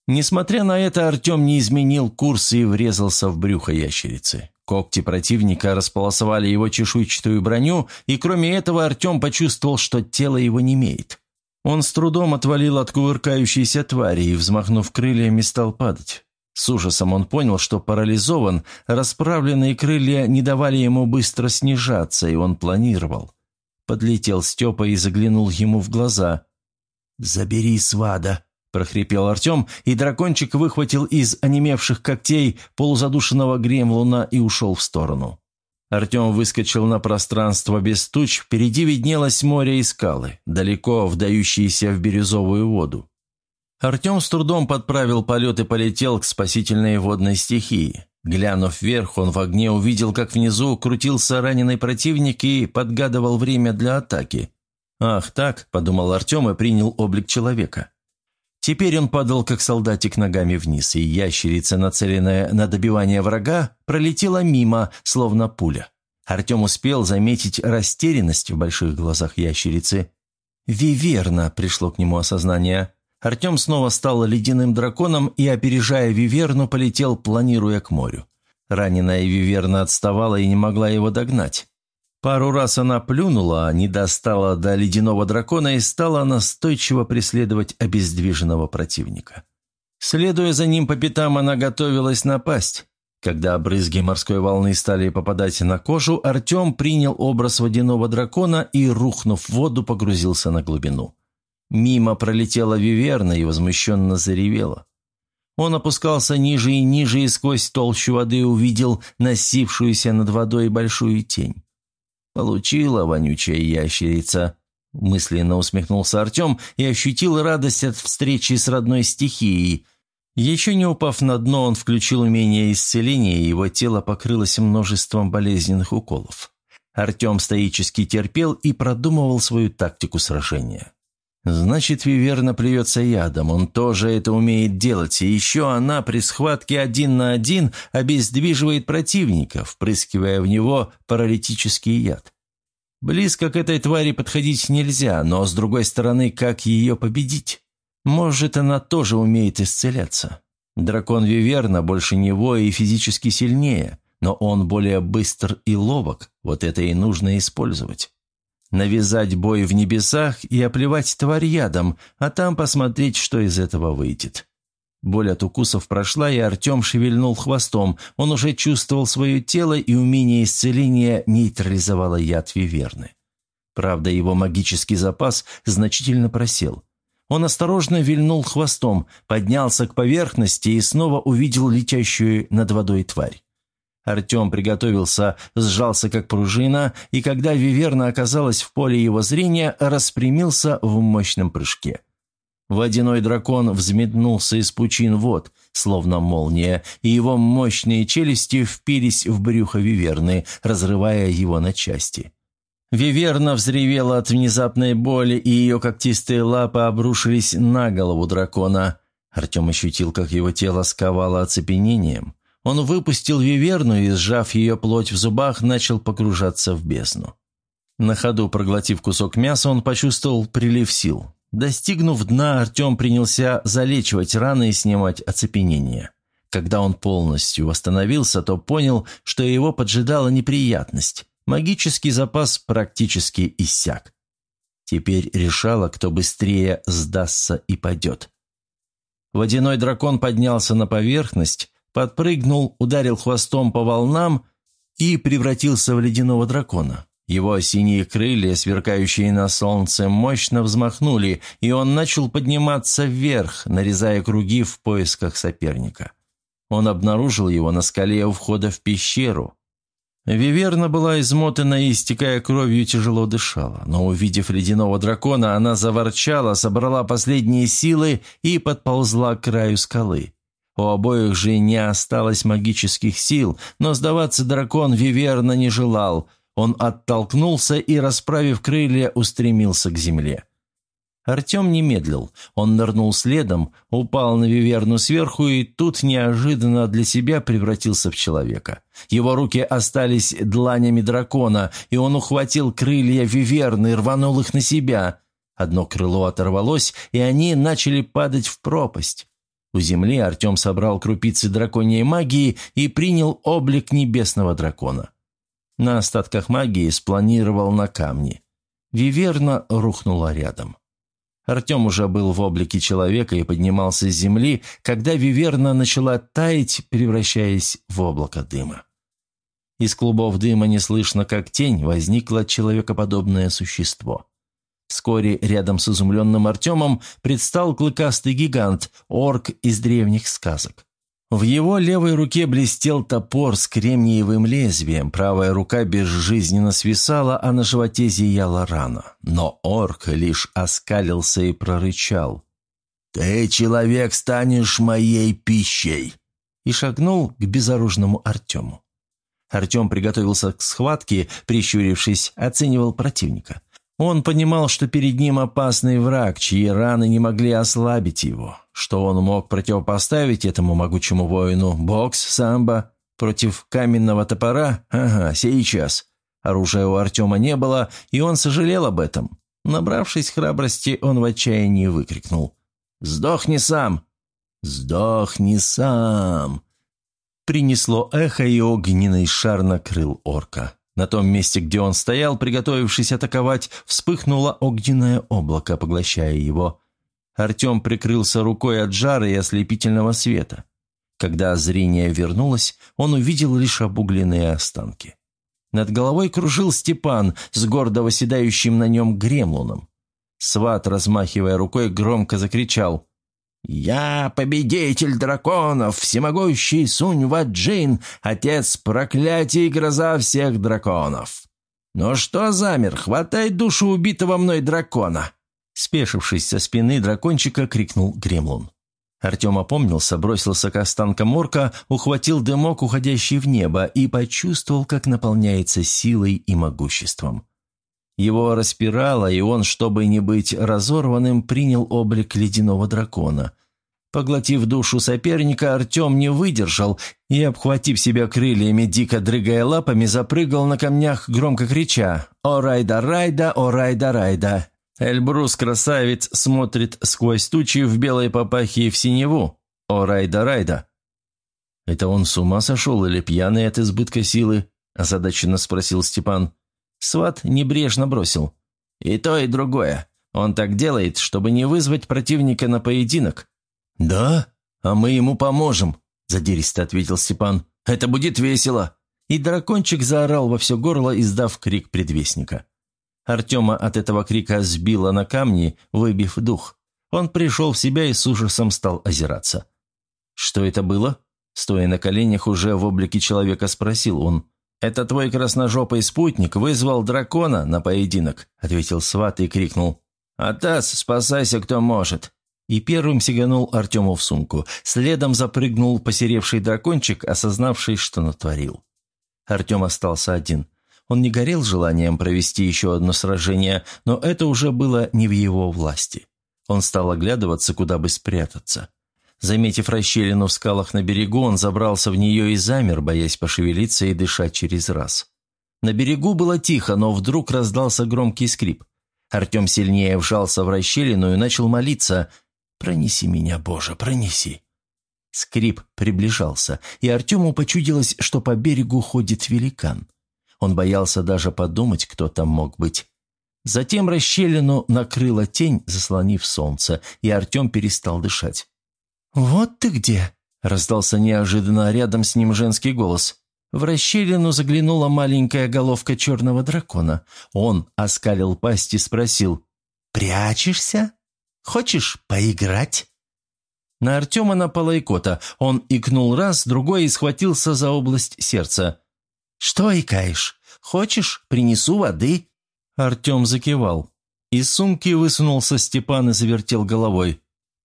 Несмотря на это, Артем не изменил курс и врезался в брюхо ящерицы. Когти противника располосовали его чешуйчатую броню, и кроме этого Артем почувствовал, что тело его немеет. Он с трудом отвалил от кувыркающейся твари и, взмахнув крыльями, стал падать. С ужасом он понял, что парализован, расправленные крылья не давали ему быстро снижаться, и он планировал. Подлетел Степа и заглянул ему в глаза. «Забери свада», – прохрипел Артем, и дракончик выхватил из онемевших когтей полузадушенного гремлуна и ушел в сторону. Артем выскочил на пространство без туч, впереди виднелось море и скалы, далеко вдающиеся в бирюзовую воду. Артем с трудом подправил полет и полетел к спасительной водной стихии. Глянув вверх, он в огне увидел, как внизу крутился раненый противник и подгадывал время для атаки. «Ах, так», – подумал Артем и принял облик человека. Теперь он падал, как солдатик, ногами вниз, и ящерица, нацеленная на добивание врага, пролетела мимо, словно пуля. Артем успел заметить растерянность в больших глазах ящерицы. «Виверна», – пришло к нему осознание. Артем снова стал ледяным драконом и, опережая Виверну, полетел, планируя к морю. Раненая Виверна отставала и не могла его догнать. Пару раз она плюнула, не достала до ледяного дракона и стала настойчиво преследовать обездвиженного противника. Следуя за ним по пятам, она готовилась напасть. Когда брызги морской волны стали попадать на кожу, Артем принял образ водяного дракона и, рухнув в воду, погрузился на глубину. Мимо пролетела виверна и возмущенно заревела. Он опускался ниже и ниже, и сквозь толщу воды увидел носившуюся над водой большую тень. «Получила вонючая ящерица», – мысленно усмехнулся Артем и ощутил радость от встречи с родной стихией. Еще не упав на дно, он включил умение исцеления, и его тело покрылось множеством болезненных уколов. Артем стоически терпел и продумывал свою тактику сражения. Значит, Виверна плюется ядом, он тоже это умеет делать, и еще она при схватке один на один обездвиживает противника, впрыскивая в него паралитический яд. Близко к этой твари подходить нельзя, но, с другой стороны, как ее победить? Может, она тоже умеет исцеляться. Дракон Виверна больше него и физически сильнее, но он более быстр и ловок, вот это и нужно использовать навязать бой в небесах и оплевать тварь ядом, а там посмотреть, что из этого выйдет. Боль от укусов прошла, и Артем шевельнул хвостом. Он уже чувствовал свое тело, и умение исцеления нейтрализовало яд Виверны. Правда, его магический запас значительно просел. Он осторожно вильнул хвостом, поднялся к поверхности и снова увидел летящую над водой тварь. Артем приготовился, сжался как пружина, и когда Виверна оказалась в поле его зрения, распрямился в мощном прыжке. Водяной дракон взметнулся из пучин вод, словно молния, и его мощные челюсти впились в брюхо Виверны, разрывая его на части. Виверна взревела от внезапной боли, и ее когтистые лапы обрушились на голову дракона. Артем ощутил, как его тело сковало оцепенением. Он выпустил виверну и, сжав ее плоть в зубах, начал погружаться в бездну. На ходу, проглотив кусок мяса, он почувствовал прилив сил. Достигнув дна, Артем принялся залечивать раны и снимать оцепенение. Когда он полностью восстановился, то понял, что его поджидала неприятность. Магический запас практически иссяк. Теперь решало, кто быстрее сдастся и падет. Водяной дракон поднялся на поверхность, подпрыгнул, ударил хвостом по волнам и превратился в ледяного дракона. Его синие крылья, сверкающие на солнце, мощно взмахнули, и он начал подниматься вверх, нарезая круги в поисках соперника. Он обнаружил его на скале у входа в пещеру. Виверна была измотана и, истекая кровью, тяжело дышала, но, увидев ледяного дракона, она заворчала, собрала последние силы и подползла к краю скалы. У обоих же не осталось магических сил, но сдаваться дракон Виверна не желал. Он оттолкнулся и, расправив крылья, устремился к земле. Артем не медлил. Он нырнул следом, упал на Виверну сверху и тут неожиданно для себя превратился в человека. Его руки остались дланями дракона, и он ухватил крылья Виверны и рванул их на себя. Одно крыло оторвалось, и они начали падать в пропасть. У земли Артем собрал крупицы драконьей магии и принял облик небесного дракона. На остатках магии спланировал на камни. Виверна рухнула рядом. Артем уже был в облике человека и поднимался с земли, когда Виверна начала таять, превращаясь в облако дыма. Из клубов дыма неслышно, как тень, возникло человекоподобное существо. Вскоре рядом с изумленным Артемом предстал клыкастый гигант, орк из древних сказок. В его левой руке блестел топор с кремниевым лезвием, правая рука безжизненно свисала, а на животе зияла рана. Но орк лишь оскалился и прорычал. «Ты, человек, станешь моей пищей!» и шагнул к безоружному Артему. Артем приготовился к схватке, прищурившись, оценивал противника. Он понимал, что перед ним опасный враг, чьи раны не могли ослабить его. Что он мог противопоставить этому могучему воину? Бокс, самбо? Против каменного топора? Ага, сейчас. Оружия у Артема не было, и он сожалел об этом. Набравшись храбрости, он в отчаянии выкрикнул. «Сдохни сам!» «Сдохни сам!» Принесло эхо, и огненный шар накрыл орка. На том месте, где он стоял, приготовившись атаковать, вспыхнуло огненное облако, поглощая его. Артем прикрылся рукой от жара и ослепительного света. Когда зрение вернулось, он увидел лишь обугленные останки. Над головой кружил Степан с гордо восседающим на нем гремлуном. Сват, размахивая рукой, громко закричал «Я победитель драконов, всемогущий Сунь-Ваджин, отец проклятий и гроза всех драконов! Ну что замер, хватай душу убитого мной дракона!» Спешившись со спины дракончика, крикнул Гремлун. Артем опомнился, бросился к останкам орка, ухватил дымок, уходящий в небо, и почувствовал, как наполняется силой и могуществом. Его распирало, и он, чтобы не быть разорванным, принял облик ледяного дракона. Поглотив душу соперника, Артем не выдержал и, обхватив себя крыльями, дико дрыгая лапами, запрыгал на камнях, громко крича «О райда, райда, о райда, райда!» Эльбрус, красавец, смотрит сквозь тучи в белой папахе и в синеву. О райда, райда! «Это он с ума сошел или пьяный от избытка силы?» – озадаченно спросил Степан. Сват небрежно бросил. «И то, и другое. Он так делает, чтобы не вызвать противника на поединок». «Да? А мы ему поможем», – задиристо ответил Степан. «Это будет весело». И дракончик заорал во все горло, издав крик предвестника. Артема от этого крика сбило на камни, выбив дух. Он пришел в себя и с ужасом стал озираться. «Что это было?» Стоя на коленях уже в облике человека, спросил он. «Это твой красножопый спутник вызвал дракона на поединок», — ответил сват и крикнул. «Атас, спасайся, кто может!» И первым сиганул Артему в сумку. Следом запрыгнул посеревший дракончик, осознавший, что натворил. Артем остался один. Он не горел желанием провести еще одно сражение, но это уже было не в его власти. Он стал оглядываться, куда бы спрятаться. Заметив расщелину в скалах на берегу, он забрался в нее и замер, боясь пошевелиться и дышать через раз. На берегу было тихо, но вдруг раздался громкий скрип. Артем сильнее вжался в расщелину и начал молиться «Пронеси меня, Боже, пронеси!» Скрип приближался, и Артему почудилось, что по берегу ходит великан. Он боялся даже подумать, кто там мог быть. Затем расщелину накрыла тень, заслонив солнце, и Артем перестал дышать. «Вот ты где!» – раздался неожиданно рядом с ним женский голос. В расщелину заглянула маленькая головка черного дракона. Он оскалил пасть и спросил. «Прячешься? Хочешь поиграть?» На Артема напала икота. Он икнул раз, другой и схватился за область сердца. «Что икаешь? Хочешь, принесу воды?» Артем закивал. Из сумки высунулся Степан и завертел головой.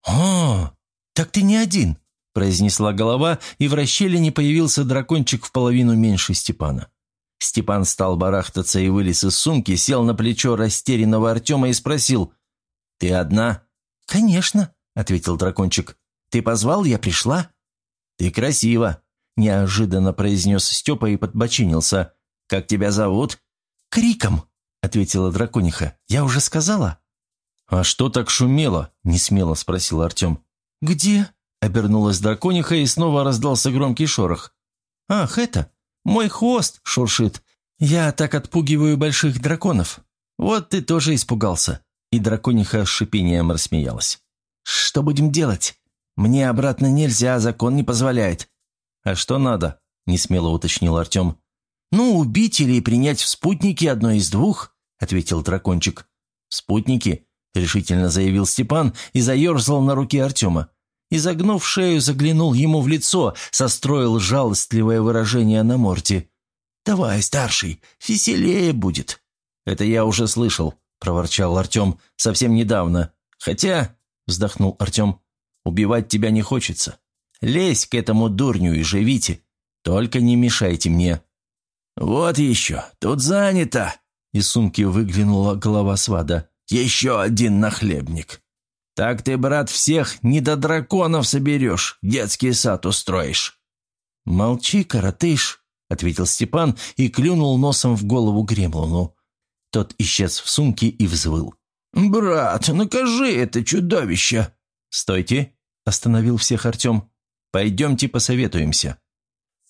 «О, так ты не один!» произнесла голова, и в расщелине появился дракончик в половину меньше Степана. Степан стал барахтаться и вылез из сумки, сел на плечо растерянного Артема и спросил. «Ты одна?» «Конечно», — ответил дракончик. «Ты позвал, я пришла». «Ты красива», — неожиданно произнес Степа и подбочинился. «Как тебя зовут?» «Криком», — ответила дракониха. «Я уже сказала». «А что так шумело?» — несмело спросил Артем. «Где?» Обернулась дракониха, и снова раздался громкий шорох. «Ах, это! Мой хвост шуршит! Я так отпугиваю больших драконов! Вот ты тоже испугался!» И дракониха с шипением рассмеялась. «Что будем делать? Мне обратно нельзя, закон не позволяет». «А что надо?» – несмело уточнил Артем. «Ну, убить или принять в спутники одно из двух», – ответил дракончик. «Спутники?» – решительно заявил Степан и заерзал на руке Артема. Изогнув шею, заглянул ему в лицо, состроил жалостливое выражение на морде. «Давай, старший, веселее будет». «Это я уже слышал», — проворчал Артем, — «совсем недавно. Хотя», — вздохнул Артем, — «убивать тебя не хочется. Лезь к этому дурню и живите. Только не мешайте мне». «Вот еще, тут занято!» Из сумки выглянула голова свада. «Еще один нахлебник!» Так ты, брат, всех не до драконов соберешь, детский сад устроишь». «Молчи, коротыш», — ответил Степан и клюнул носом в голову Гремлуну. Тот исчез в сумке и взвыл. «Брат, накажи это чудовище!» «Стойте!» – остановил всех Артем. «Пойдемте посоветуемся».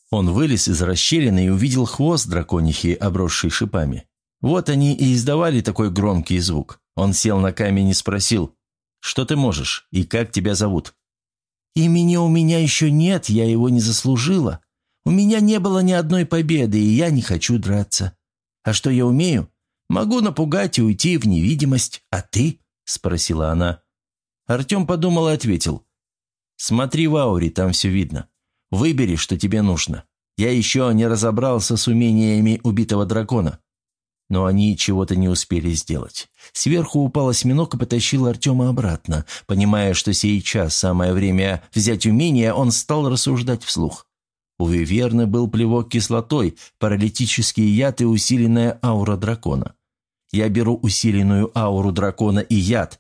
Он вылез из расщелины и увидел хвост драконихи, обросший шипами. Вот они и издавали такой громкий звук. Он сел на камень и спросил, что ты можешь и как тебя зовут?» «Имени у меня еще нет, я его не заслужила. У меня не было ни одной победы, и я не хочу драться. А что я умею? Могу напугать и уйти в невидимость. А ты?» – спросила она. Артем подумал и ответил. «Смотри в ауре, там все видно. Выбери, что тебе нужно. Я еще не разобрался с умениями убитого дракона. Но они чего-то не успели сделать. Сверху упал осьминог и потащил Артема обратно. Понимая, что сейчас самое время взять умение, он стал рассуждать вслух. У Виверны был плевок кислотой, паралитический яд и усиленная аура дракона. Я беру усиленную ауру дракона и яд.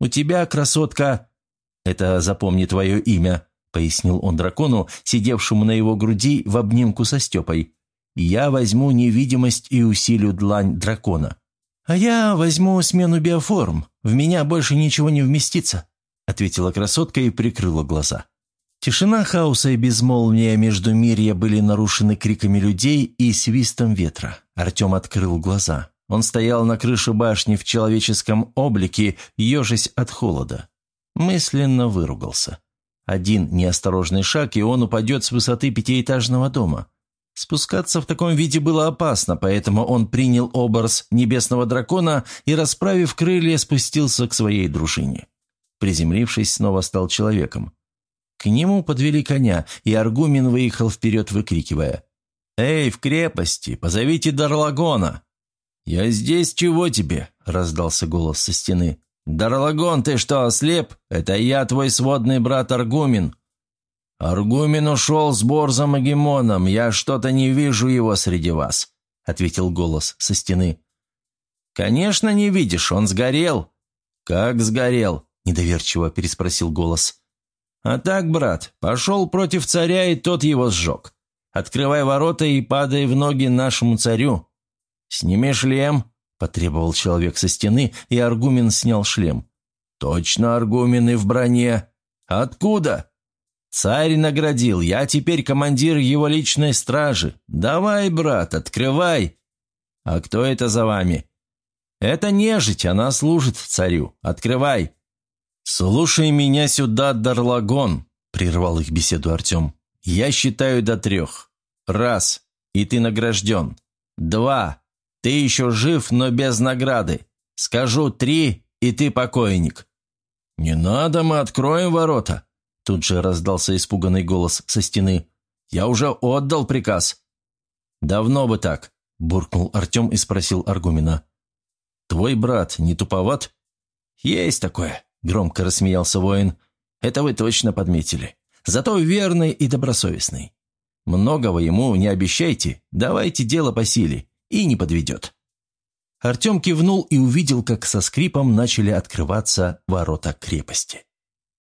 У тебя, красотка... Это запомни твое имя, пояснил он дракону, сидевшему на его груди в обнимку со Степой. Я возьму невидимость и усилю длань дракона. А я возьму смену биоформ. В меня больше ничего не вместится», — ответила красотка и прикрыла глаза. Тишина хаоса и безмолвия между мирья были нарушены криками людей и свистом ветра. Артем открыл глаза. Он стоял на крыше башни в человеческом облике, ежась от холода. Мысленно выругался. Один неосторожный шаг, и он упадет с высоты пятиэтажного дома. Спускаться в таком виде было опасно, поэтому он принял образ небесного дракона и, расправив крылья, спустился к своей дружине. Приземлившись, снова стал человеком. К нему подвели коня, и Аргумин выехал вперед, выкрикивая. «Эй, в крепости! Позовите Дарлагона!» «Я здесь, чего тебе?» – раздался голос со стены. «Дарлагон, ты что, ослеп? Это я, твой сводный брат Аргумин. «Аргумен ушел с Борзом и Гемоном, я что-то не вижу его среди вас», — ответил голос со стены. «Конечно не видишь, он сгорел». «Как сгорел?» — недоверчиво переспросил голос. «А так, брат, пошел против царя, и тот его сжег. Открывай ворота и падай в ноги нашему царю. Сними шлем», — потребовал человек со стены, и Аргумен снял шлем. «Точно Аргумены в броне. Откуда?» Царь наградил, я теперь командир его личной стражи. Давай, брат, открывай. А кто это за вами? Это нежить, она служит царю. Открывай. Слушай меня сюда, Дарлагон, прервал их беседу Артем. Я считаю до трех. Раз, и ты награжден. Два, ты еще жив, но без награды. Скажу три, и ты покойник. Не надо, мы откроем ворота. Тут же раздался испуганный голос со стены. «Я уже отдал приказ». «Давно бы так», – буркнул Артем и спросил Аргумина. «Твой брат не туповат?» «Есть такое», – громко рассмеялся воин. «Это вы точно подметили. Зато верный и добросовестный. Многого ему не обещайте, давайте дело по силе, и не подведет». Артем кивнул и увидел, как со скрипом начали открываться ворота крепости.